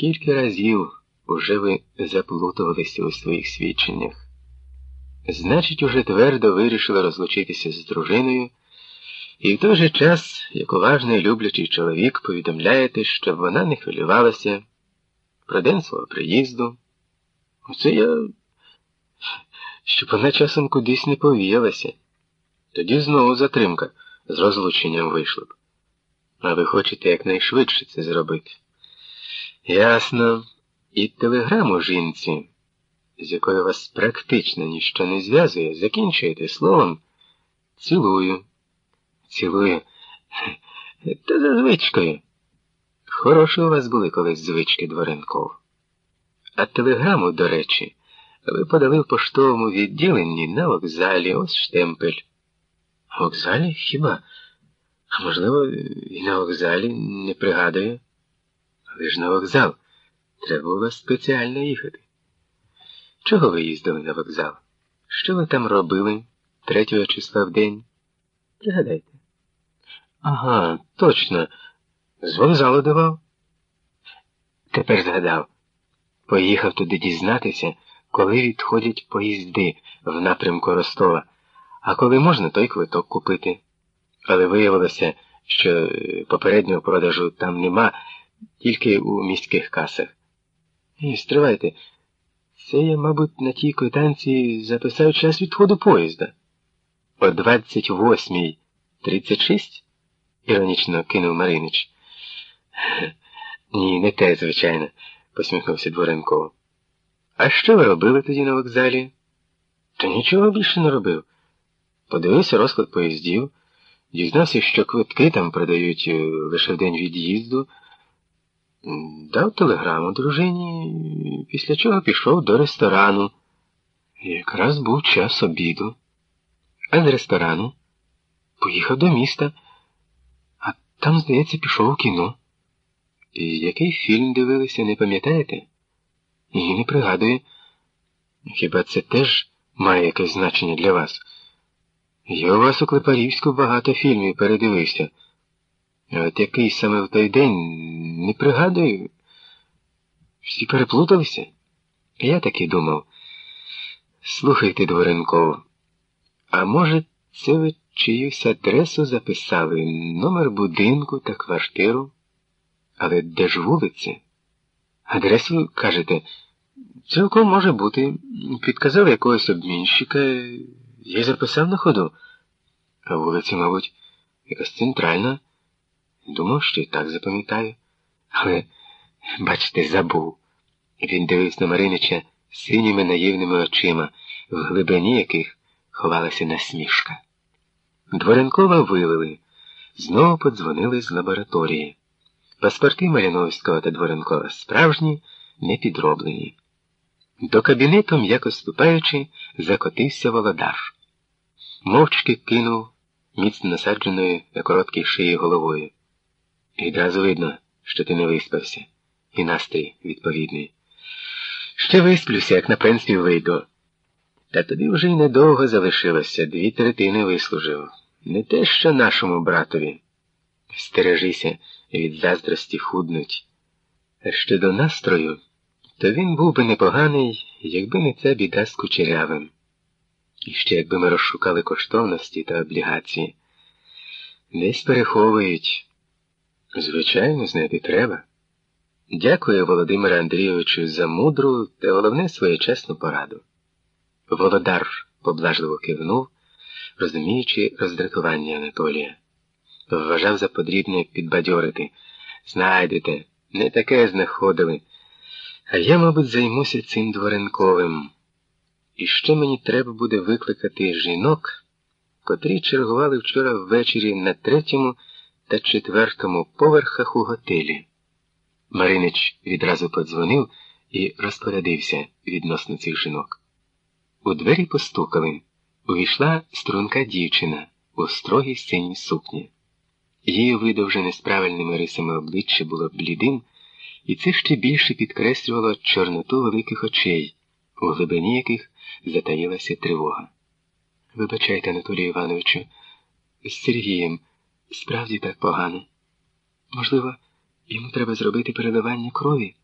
Скільки разів уже ви заплутувалися у своїх свідченнях? Значить, уже твердо вирішили розлучитися з дружиною, і в той же час, як уважний люблячий чоловік, повідомляєте, щоб вона не хвилювалася про день свого приїзду. Оце я, щоб вона часом кудись не повіялася. Тоді знову затримка з розлученням вийшла б. А ви хочете якнайшвидше це зробити. Ясно. І телеграму жінці, з якою вас практично ніщо не зв'язує, закінчуєте словом цілую. Цілую. Та за звичкою. Хороші у вас були колись звички Дворенков. А телеграму, до речі, ви подали в поштовому відділенні на вокзалі, ось штемпель. Вокзалі хіба? Можливо, і на вокзалі не пригадує. Але ж на вокзал. Треба було спеціально їхати. Чого ви їздили на вокзал? Що ви там робили третього числа в день? Пригадайте. Ага, точно. З вокзалу давав. Тепер згадав. Поїхав туди дізнатися, коли відходять поїзди в напрямку Ростова, а коли можна, той квиток купити. Але виявилося, що попереднього продажу там нема, тільки у міських касах. І стривайте, це я, мабуть, на тій квитанції записав час відходу поїзда. О 28.36? іронічно кинув Маринич. Ні, не те, звичайно, посміхнувся Дворенко. А що ви робили тоді на вокзалі? Та нічого більше не робив. Подивився розклад поїздів, дізнався, що квитки там продають е, лише в день від'їзду. Дав телеграму дружині, після чого пішов до ресторану. Якраз був час обіду. А з ресторану поїхав до міста, а там, здається, пішов у кіно. І який фільм дивилися, не пам'ятаєте? Ні, не пригадую. Хіба це теж має якесь значення для вас? Я у вас у Клепарівську багато фільмів передивився. А от який саме в той день не пригадую. Всі переплуталися? Я так і думав. Слухайте, Дворенков, а може, це ви чиюсь адресу записали, номер будинку та квартиру? Але де ж вулиця? Адресу, кажете, цілком може бути. Підказав якогось обмінщика, я записав на ходу. А вулиця, мабуть, якась центральна. Думав, що і так запам'ятаю. Але, бачите, забув. Він дивився на Маринича синіми наївними очима, в глибині яких ховалася насмішка. Дворенкова вивели, знову подзвонили з лабораторії. Паспорти Маліновського та Дворенкова справжні, не підроблені. До кабінету, м'яко ступаючи, закотився володар. Мовчки кинув міцно насадженою на короткій шиї головою. Відразу видно, що ти не виспався, і настрій відповідний. Ще висплюся, як на пенсію вийду. Та тобі вже й недовго залишилося, дві третини вислужив. Не те, що нашому братові. Стережися, від заздрості худнуть. А щодо настрою, то він був би непоганий, якби не ця біда з кучерявим. І ще якби ми розшукали коштовності та облігації. Десь переховують. Звичайно, знайти треба. Дякую Володимире Андрійовичу за мудру та головне своєчасну пораду. Володар поблажливо кивнув, розуміючи роздратування Анатолія. Вважав за потрібне підбадьорити. Знайдете, не таке знаходили. А я, мабуть, займуся цим дворенковим. І ще мені треба буде викликати жінок, котрі чергували вчора ввечері на третьому та четвертому поверхах у готелі. Маринич відразу подзвонив і розпорядився відносно цих жінок. У двері постукали. Увійшла струнка дівчина у строгій синій сукні. Її видовжене з правильними рисами обличчя було блідим, і це ще більше підкреслювало чорноту великих очей, у глибині яких затаїлася тривога. Вибачайте, Анатолію Івановичу, з Сергієм справді так погано. Можливо, йому треба зробити переливання крові.